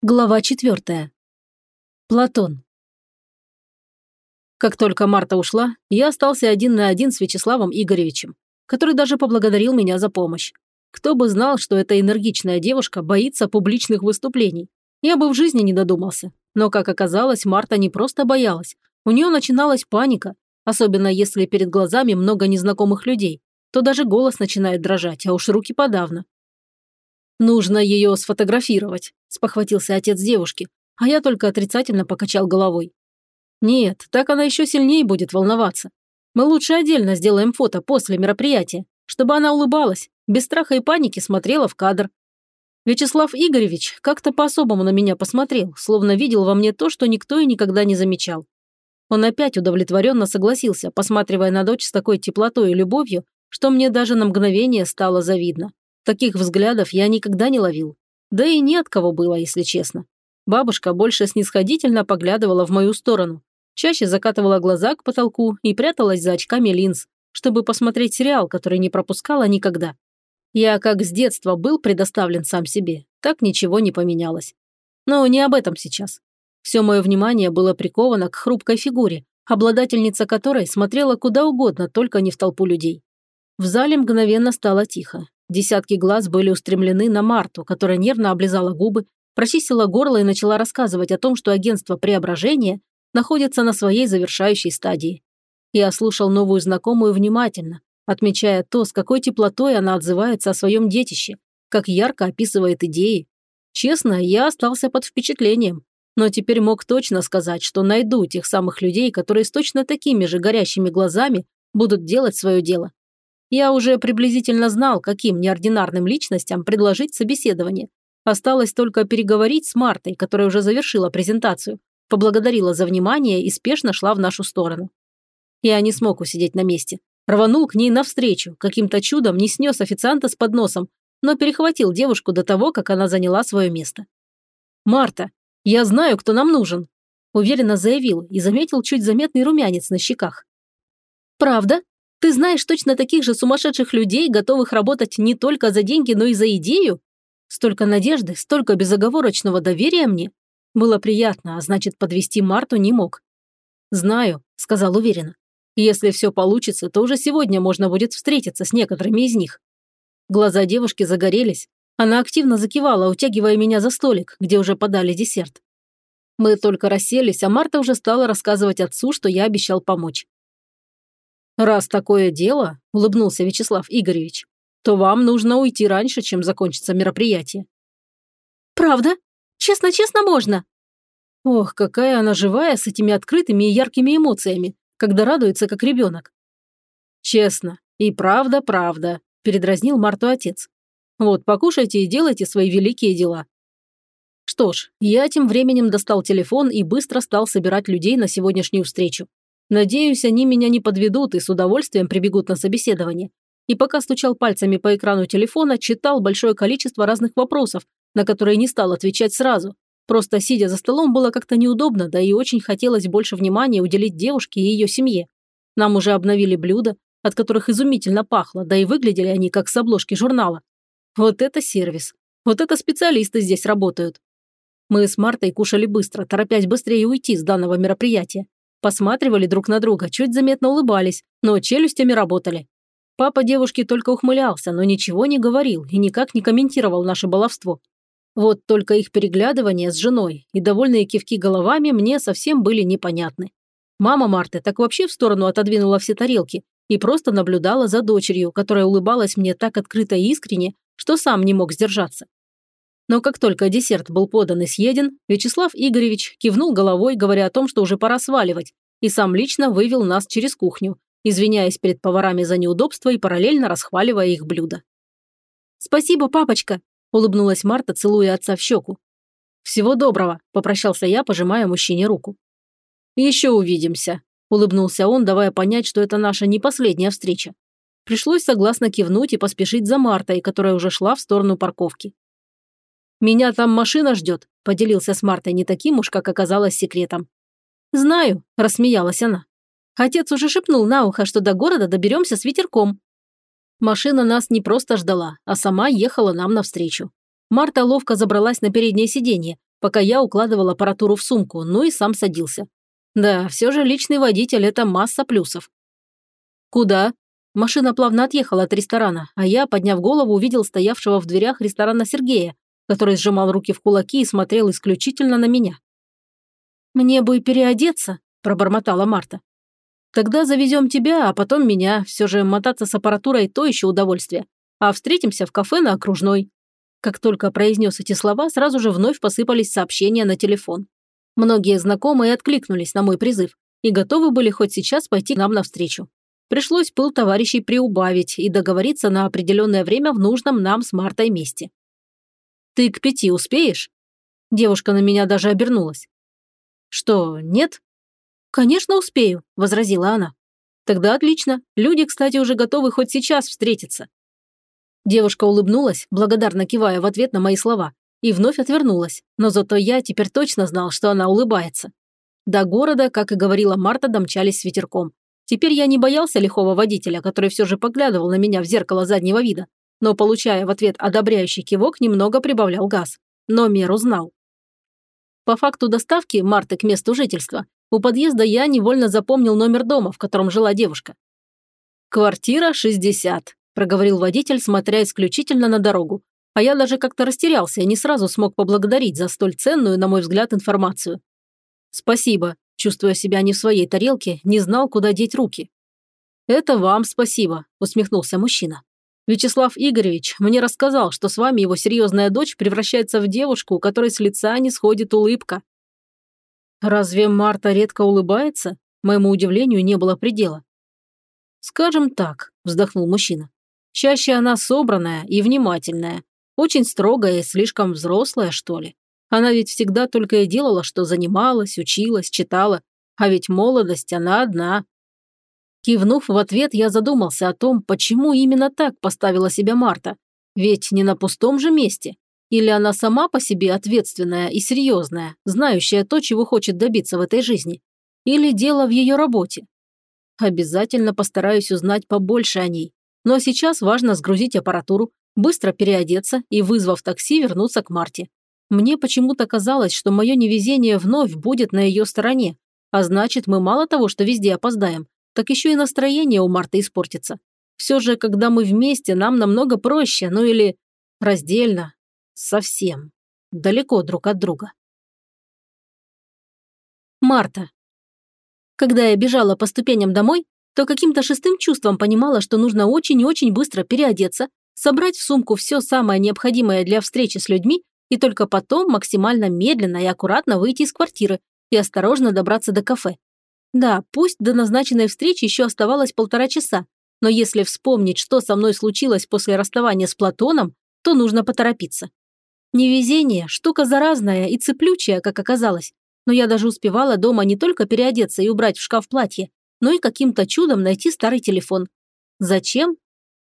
Глава четвертая. Платон. Как только Марта ушла, я остался один на один с Вячеславом Игоревичем, который даже поблагодарил меня за помощь. Кто бы знал, что эта энергичная девушка боится публичных выступлений. Я бы в жизни не додумался. Но, как оказалось, Марта не просто боялась. У нее начиналась паника, особенно если перед глазами много незнакомых людей. То даже голос начинает дрожать, а уж руки подавно. «Нужно ее сфотографировать», – спохватился отец девушки, а я только отрицательно покачал головой. «Нет, так она еще сильнее будет волноваться. Мы лучше отдельно сделаем фото после мероприятия, чтобы она улыбалась, без страха и паники смотрела в кадр. Вячеслав Игоревич как-то по-особому на меня посмотрел, словно видел во мне то, что никто и никогда не замечал. Он опять удовлетворенно согласился, посматривая на дочь с такой теплотой и любовью, что мне даже на мгновение стало завидно. Таких взглядов я никогда не ловил. Да и не от кого было, если честно. Бабушка больше снисходительно поглядывала в мою сторону, чаще закатывала глаза к потолку и пряталась за очками линз, чтобы посмотреть сериал, который не пропускала никогда. Я как с детства был предоставлен сам себе, так ничего не поменялось. Но не об этом сейчас. Все мое внимание было приковано к хрупкой фигуре, обладательница которой смотрела куда угодно, только не в толпу людей. В зале мгновенно стало тихо. Десятки глаз были устремлены на Марту, которая нервно облизала губы, прочистила горло и начала рассказывать о том, что агентство преображения находится на своей завершающей стадии. Я слушал новую знакомую внимательно, отмечая то, с какой теплотой она отзывается о своем детище, как ярко описывает идеи. Честно, я остался под впечатлением, но теперь мог точно сказать, что найду тех самых людей, которые с точно такими же горящими глазами будут делать свое дело. Я уже приблизительно знал, каким неординарным личностям предложить собеседование. Осталось только переговорить с Мартой, которая уже завершила презентацию, поблагодарила за внимание и спешно шла в нашу сторону. Я не смог усидеть на месте. Рванул к ней навстречу, каким-то чудом не снес официанта с подносом, но перехватил девушку до того, как она заняла свое место. «Марта, я знаю, кто нам нужен», – уверенно заявил и заметил чуть заметный румянец на щеках. «Правда?» Ты знаешь точно таких же сумасшедших людей, готовых работать не только за деньги, но и за идею? Столько надежды, столько безоговорочного доверия мне. Было приятно, а значит, подвести Марту не мог. «Знаю», – сказал уверенно. «Если все получится, то уже сегодня можно будет встретиться с некоторыми из них». Глаза девушки загорелись. Она активно закивала, утягивая меня за столик, где уже подали десерт. Мы только расселись, а Марта уже стала рассказывать отцу, что я обещал помочь. «Раз такое дело», – улыбнулся Вячеслав Игоревич, «то вам нужно уйти раньше, чем закончится мероприятие». «Правда? Честно-честно можно?» Ох, какая она живая с этими открытыми и яркими эмоциями, когда радуется, как ребенок. «Честно. И правда-правда», – передразнил Марту отец. «Вот, покушайте и делайте свои великие дела». Что ж, я тем временем достал телефон и быстро стал собирать людей на сегодняшнюю встречу. Надеюсь, они меня не подведут и с удовольствием прибегут на собеседование. И пока стучал пальцами по экрану телефона, читал большое количество разных вопросов, на которые не стал отвечать сразу. Просто сидя за столом было как-то неудобно, да и очень хотелось больше внимания уделить девушке и ее семье. Нам уже обновили блюда, от которых изумительно пахло, да и выглядели они как с обложки журнала. Вот это сервис. Вот это специалисты здесь работают. Мы с Мартой кушали быстро, торопясь быстрее уйти с данного мероприятия. Посматривали друг на друга, чуть заметно улыбались, но челюстями работали. Папа девушки только ухмылялся, но ничего не говорил и никак не комментировал наше баловство. Вот только их переглядывание с женой и довольные кивки головами мне совсем были непонятны. Мама Марты так вообще в сторону отодвинула все тарелки и просто наблюдала за дочерью, которая улыбалась мне так открыто и искренне, что сам не мог сдержаться. Но как только десерт был подан и съеден, Вячеслав Игоревич кивнул головой, говоря о том, что уже пора сваливать, и сам лично вывел нас через кухню, извиняясь перед поварами за неудобство и параллельно расхваливая их блюда. «Спасибо, папочка!» – улыбнулась Марта, целуя отца в щеку. «Всего доброго!» – попрощался я, пожимая мужчине руку. «Еще увидимся!» – улыбнулся он, давая понять, что это наша не последняя встреча. Пришлось согласно кивнуть и поспешить за Мартой, которая уже шла в сторону парковки. «Меня там машина ждет», – поделился с Мартой не таким уж, как оказалось секретом. «Знаю», – рассмеялась она. Отец уже шепнул на ухо, что до города доберемся с ветерком. Машина нас не просто ждала, а сама ехала нам навстречу. Марта ловко забралась на переднее сиденье, пока я укладывал аппаратуру в сумку, ну и сам садился. Да, все же личный водитель – это масса плюсов. «Куда?» Машина плавно отъехала от ресторана, а я, подняв голову, увидел стоявшего в дверях ресторана Сергея, который сжимал руки в кулаки и смотрел исключительно на меня. «Мне бы переодеться», – пробормотала Марта. «Тогда завезем тебя, а потом меня. Все же мотаться с аппаратурой – то еще удовольствие. А встретимся в кафе на Окружной». Как только произнес эти слова, сразу же вновь посыпались сообщения на телефон. Многие знакомые откликнулись на мой призыв и готовы были хоть сейчас пойти к нам навстречу. Пришлось пыл товарищей приубавить и договориться на определенное время в нужном нам с Мартой месте. «Ты к пяти успеешь?» Девушка на меня даже обернулась. «Что, нет?» «Конечно успею», – возразила она. «Тогда отлично. Люди, кстати, уже готовы хоть сейчас встретиться». Девушка улыбнулась, благодарно кивая в ответ на мои слова, и вновь отвернулась, но зато я теперь точно знал, что она улыбается. До города, как и говорила Марта, домчались с ветерком. Теперь я не боялся лихого водителя, который все же поглядывал на меня в зеркало заднего вида, но, получая в ответ одобряющий кивок, немного прибавлял газ. Но меру знал. По факту доставки Марты к месту жительства, у подъезда я невольно запомнил номер дома, в котором жила девушка. «Квартира 60», – проговорил водитель, смотря исключительно на дорогу. А я даже как-то растерялся и не сразу смог поблагодарить за столь ценную, на мой взгляд, информацию. «Спасибо», чувствуя себя не в своей тарелке, не знал, куда деть руки. «Это вам спасибо», – усмехнулся мужчина. «Вячеслав Игоревич мне рассказал, что с вами его серьезная дочь превращается в девушку, у которой с лица не сходит улыбка». «Разве Марта редко улыбается?» Моему удивлению не было предела. «Скажем так», – вздохнул мужчина. «Чаще она собранная и внимательная, очень строгая и слишком взрослая, что ли. Она ведь всегда только и делала, что занималась, училась, читала. А ведь молодость, она одна. Кивнув в ответ, я задумался о том, почему именно так поставила себя Марта. Ведь не на пустом же месте. Или она сама по себе ответственная и серьезная, знающая то, чего хочет добиться в этой жизни. Или дело в ее работе. Обязательно постараюсь узнать побольше о ней. Но сейчас важно сгрузить аппаратуру, быстро переодеться и, вызвав такси, вернуться к Марте. Мне почему-то казалось, что мое невезение вновь будет на ее стороне, а значит, мы мало того, что везде опоздаем, так еще и настроение у Марты испортится. Все же, когда мы вместе, нам намного проще, ну или раздельно, совсем, далеко друг от друга. Марта. Когда я бежала по ступеням домой, то каким-то шестым чувством понимала, что нужно очень и очень быстро переодеться, собрать в сумку все самое необходимое для встречи с людьми и только потом максимально медленно и аккуратно выйти из квартиры и осторожно добраться до кафе. Да, пусть до назначенной встречи еще оставалось полтора часа, но если вспомнить, что со мной случилось после расставания с Платоном, то нужно поторопиться. Невезение – штука заразная и цеплючая, как оказалось, но я даже успевала дома не только переодеться и убрать в шкаф платье, но и каким-то чудом найти старый телефон. Зачем?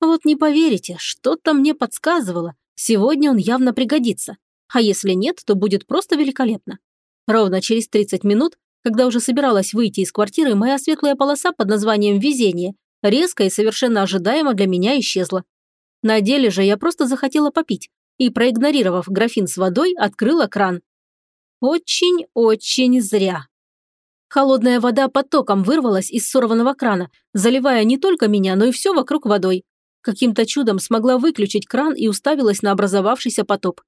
Вот не поверите, что-то мне подсказывало, сегодня он явно пригодится. А если нет, то будет просто великолепно. Ровно через 30 минут, когда уже собиралась выйти из квартиры, моя светлая полоса под названием «Везение» резко и совершенно ожидаемо для меня исчезла. На деле же я просто захотела попить и, проигнорировав графин с водой, открыла кран. Очень-очень зря. Холодная вода потоком вырвалась из сорванного крана, заливая не только меня, но и все вокруг водой. Каким-то чудом смогла выключить кран и уставилась на образовавшийся потоп.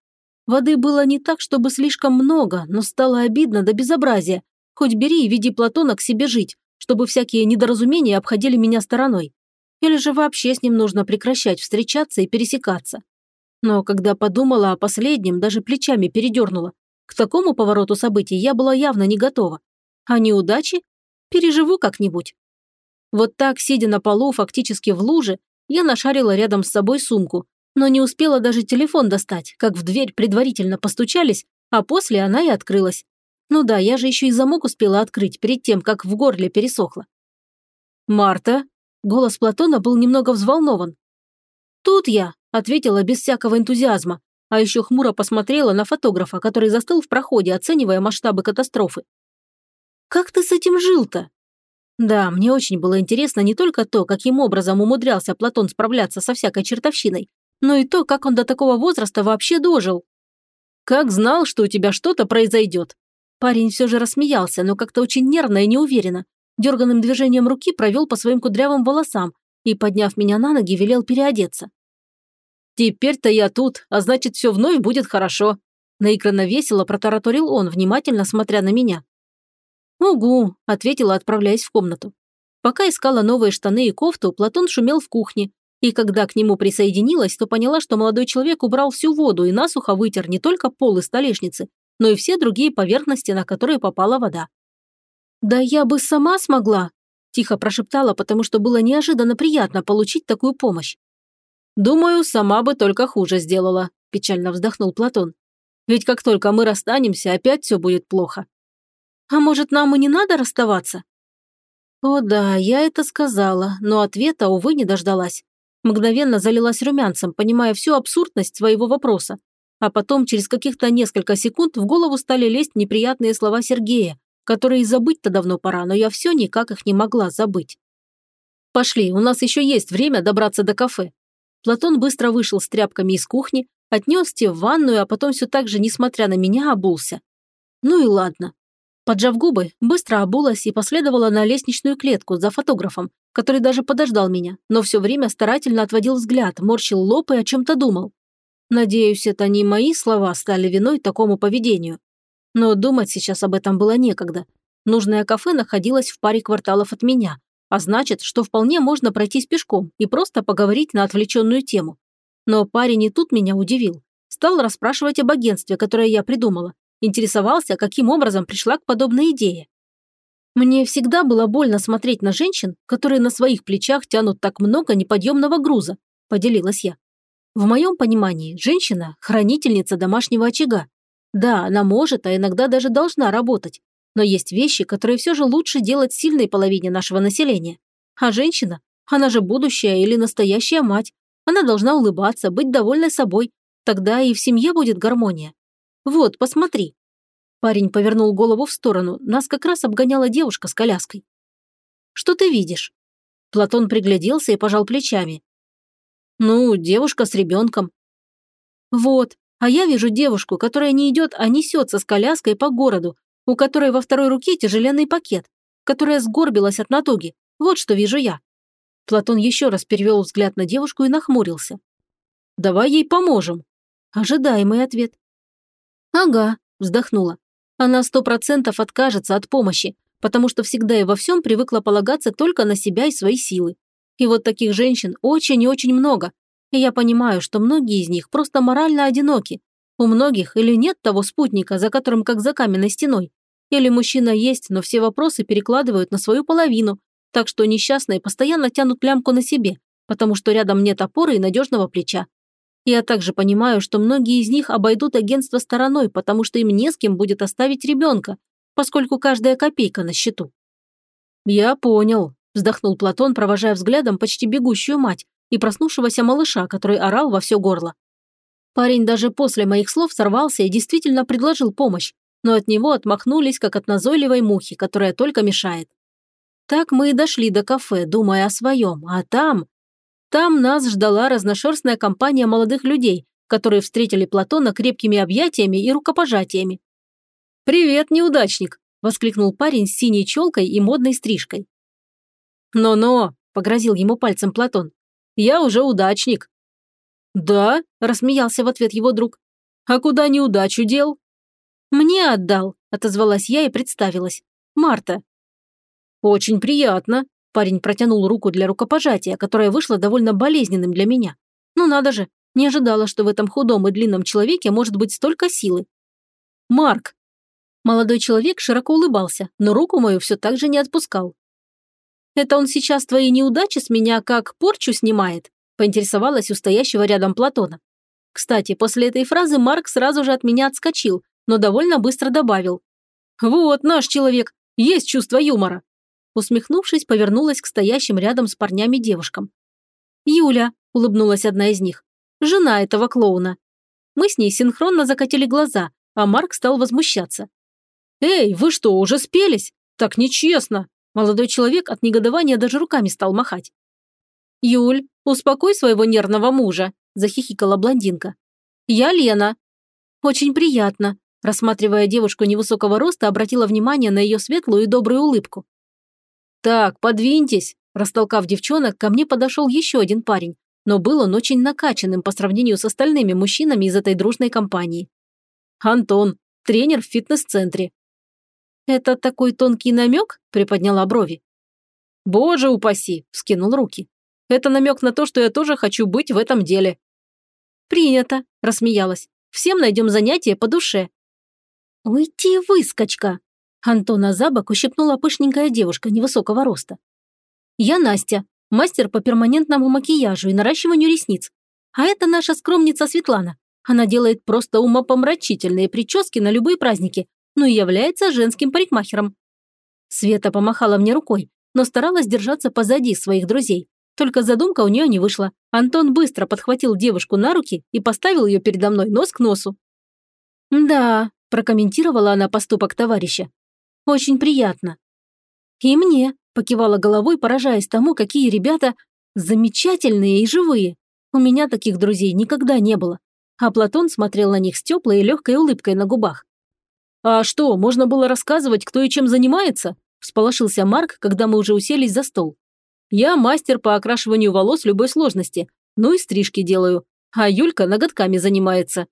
Воды было не так, чтобы слишком много, но стало обидно до безобразия. Хоть бери и веди Платона к себе жить, чтобы всякие недоразумения обходили меня стороной. Или же вообще с ним нужно прекращать встречаться и пересекаться. Но когда подумала о последнем, даже плечами передернула. К такому повороту событий я была явно не готова. А неудачи? Переживу как-нибудь. Вот так, сидя на полу, фактически в луже, я нашарила рядом с собой сумку, но не успела даже телефон достать, как в дверь предварительно постучались, а после она и открылась. Ну да, я же еще и замок успела открыть перед тем, как в горле пересохло. «Марта?» Голос Платона был немного взволнован. «Тут я», – ответила без всякого энтузиазма, а еще хмуро посмотрела на фотографа, который застыл в проходе, оценивая масштабы катастрофы. «Как ты с этим жил-то?» Да, мне очень было интересно не только то, каким образом умудрялся Платон справляться со всякой чертовщиной, но и то, как он до такого возраста вообще дожил. Как знал, что у тебя что-то произойдет?» Парень все же рассмеялся, но как-то очень нервно и неуверенно. Дерганным движением руки провел по своим кудрявым волосам и, подняв меня на ноги, велел переодеться. «Теперь-то я тут, а значит, все вновь будет хорошо», наигранно весело протараторил он, внимательно смотря на меня. «Угу», – ответила, отправляясь в комнату. Пока искала новые штаны и кофту, Платон шумел в кухне, и когда к нему присоединилась, то поняла, что молодой человек убрал всю воду и насухо вытер не только пол и столешницы, но и все другие поверхности, на которые попала вода. «Да я бы сама смогла», – тихо прошептала, потому что было неожиданно приятно получить такую помощь. «Думаю, сама бы только хуже сделала», – печально вздохнул Платон. «Ведь как только мы расстанемся, опять все будет плохо». «А может, нам и не надо расставаться?» О да, я это сказала, но ответа, увы, не дождалась. Мгновенно залилась румянцем, понимая всю абсурдность своего вопроса. А потом, через каких-то несколько секунд, в голову стали лезть неприятные слова Сергея, которые забыть-то давно пора, но я все никак их не могла забыть. «Пошли, у нас еще есть время добраться до кафе». Платон быстро вышел с тряпками из кухни, отнес те в ванную, а потом все так же, несмотря на меня, обулся. Ну и ладно. Поджав губы, быстро обулась и последовала на лестничную клетку за фотографом, который даже подождал меня, но все время старательно отводил взгляд, морщил лоб и о чем-то думал. Надеюсь, это не мои слова стали виной такому поведению. Но думать сейчас об этом было некогда. Нужное кафе находилось в паре кварталов от меня, а значит, что вполне можно пройтись пешком и просто поговорить на отвлеченную тему. Но парень и тут меня удивил. Стал расспрашивать об агентстве, которое я придумала. Интересовался, каким образом пришла к подобной идее. Мне всегда было больно смотреть на женщин, которые на своих плечах тянут так много неподъемного груза, поделилась я. В моем понимании, женщина – хранительница домашнего очага. Да, она может, а иногда даже должна работать. Но есть вещи, которые все же лучше делать сильной половине нашего населения. А женщина, она же будущая или настоящая мать. Она должна улыбаться, быть довольной собой. Тогда и в семье будет гармония. Вот, посмотри. Парень повернул голову в сторону. Нас как раз обгоняла девушка с коляской. «Что ты видишь?» Платон пригляделся и пожал плечами. «Ну, девушка с ребенком». «Вот, а я вижу девушку, которая не идет, а несется с коляской по городу, у которой во второй руке тяжеленный пакет, которая сгорбилась от натуги. Вот что вижу я». Платон еще раз перевел взгляд на девушку и нахмурился. «Давай ей поможем». Ожидаемый ответ. «Ага», – вздохнула. Она сто процентов откажется от помощи, потому что всегда и во всем привыкла полагаться только на себя и свои силы. И вот таких женщин очень и очень много. И я понимаю, что многие из них просто морально одиноки. У многих или нет того спутника, за которым как за каменной стеной. Или мужчина есть, но все вопросы перекладывают на свою половину, так что несчастные постоянно тянут лямку на себе, потому что рядом нет опоры и надежного плеча. Я также понимаю, что многие из них обойдут агентство стороной, потому что им не с кем будет оставить ребенка, поскольку каждая копейка на счету. «Я понял», – вздохнул Платон, провожая взглядом почти бегущую мать и проснувшегося малыша, который орал во все горло. Парень даже после моих слов сорвался и действительно предложил помощь, но от него отмахнулись, как от назойливой мухи, которая только мешает. Так мы и дошли до кафе, думая о своем, а там там нас ждала разношерстная компания молодых людей, которые встретили Платона крепкими объятиями и рукопожатиями. «Привет, неудачник!» – воскликнул парень с синей челкой и модной стрижкой. «Но-но!» – погрозил ему пальцем Платон. «Я уже удачник». «Да?» – рассмеялся в ответ его друг. «А куда неудачу дел?» «Мне отдал», – отозвалась я и представилась. «Марта». «Очень приятно», Парень протянул руку для рукопожатия, которое вышло довольно болезненным для меня. Ну надо же, не ожидала, что в этом худом и длинном человеке может быть столько силы. «Марк!» Молодой человек широко улыбался, но руку мою все так же не отпускал. «Это он сейчас твои неудачи с меня как порчу снимает?» поинтересовалась у стоящего рядом Платона. Кстати, после этой фразы Марк сразу же от меня отскочил, но довольно быстро добавил. «Вот наш человек, есть чувство юмора». Усмехнувшись, повернулась к стоящим рядом с парнями девушкам. «Юля», – улыбнулась одна из них, – «жена этого клоуна». Мы с ней синхронно закатили глаза, а Марк стал возмущаться. «Эй, вы что, уже спелись? Так нечестно!» Молодой человек от негодования даже руками стал махать. «Юль, успокой своего нервного мужа», – захихикала блондинка. «Я Лена». Очень приятно. Рассматривая девушку невысокого роста, обратила внимание на ее светлую и добрую улыбку. «Так, подвиньтесь!» Растолкав девчонок, ко мне подошел еще один парень, но был он очень накачанным по сравнению с остальными мужчинами из этой дружной компании. «Антон, тренер в фитнес-центре». «Это такой тонкий намек?» – приподняла брови. «Боже упаси!» – вскинул руки. «Это намек на то, что я тоже хочу быть в этом деле». «Принято», – рассмеялась. «Всем найдем занятие по душе». «Уйти, выскочка!» Антона за бок ущипнула пышненькая девушка невысокого роста. «Я Настя, мастер по перманентному макияжу и наращиванию ресниц. А это наша скромница Светлана. Она делает просто умопомрачительные прически на любые праздники, ну и является женским парикмахером». Света помахала мне рукой, но старалась держаться позади своих друзей. Только задумка у нее не вышла. Антон быстро подхватил девушку на руки и поставил ее передо мной нос к носу. «Да», – прокомментировала она поступок товарища. Очень приятно». «И мне», – покивала головой, поражаясь тому, какие ребята замечательные и живые. У меня таких друзей никогда не было. А Платон смотрел на них с теплой и легкой улыбкой на губах. «А что, можно было рассказывать, кто и чем занимается?» – всполошился Марк, когда мы уже уселись за стол. «Я мастер по окрашиванию волос любой сложности, ну и стрижки делаю, а Юлька ноготками занимается».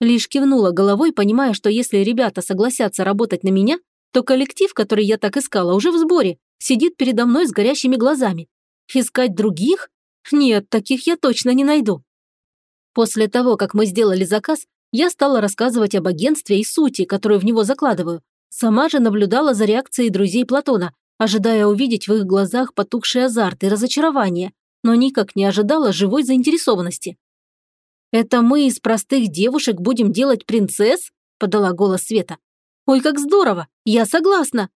Лишь кивнула головой, понимая, что если ребята согласятся работать на меня, то коллектив, который я так искала, уже в сборе, сидит передо мной с горящими глазами. Искать других? Нет, таких я точно не найду. После того, как мы сделали заказ, я стала рассказывать об агентстве и сути, которую в него закладываю. Сама же наблюдала за реакцией друзей Платона, ожидая увидеть в их глазах потухший азарт и разочарование, но никак не ожидала живой заинтересованности. «Это мы из простых девушек будем делать принцесс?» – подала голос Света. Ой, как здорово! Я согласна!»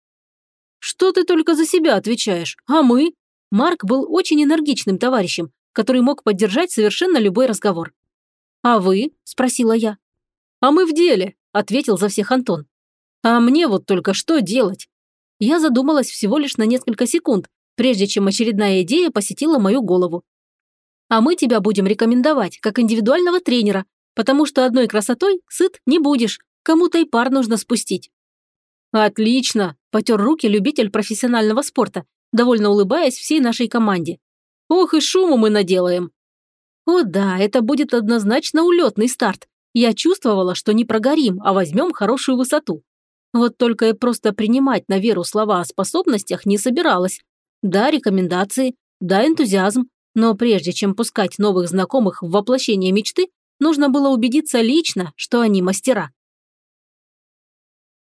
«Что ты только за себя отвечаешь? А мы?» Марк был очень энергичным товарищем, который мог поддержать совершенно любой разговор. «А вы?» – спросила я. «А мы в деле», – ответил за всех Антон. «А мне вот только что делать?» Я задумалась всего лишь на несколько секунд, прежде чем очередная идея посетила мою голову. «А мы тебя будем рекомендовать как индивидуального тренера, потому что одной красотой сыт не будешь, Кому-то и пар нужно спустить». «Отлично!» – потер руки любитель профессионального спорта, довольно улыбаясь всей нашей команде. «Ох и шуму мы наделаем!» «О да, это будет однозначно улетный старт. Я чувствовала, что не прогорим, а возьмем хорошую высоту. Вот только я просто принимать на веру слова о способностях не собиралась. Да, рекомендации, да, энтузиазм, но прежде чем пускать новых знакомых в воплощение мечты, нужно было убедиться лично, что они мастера.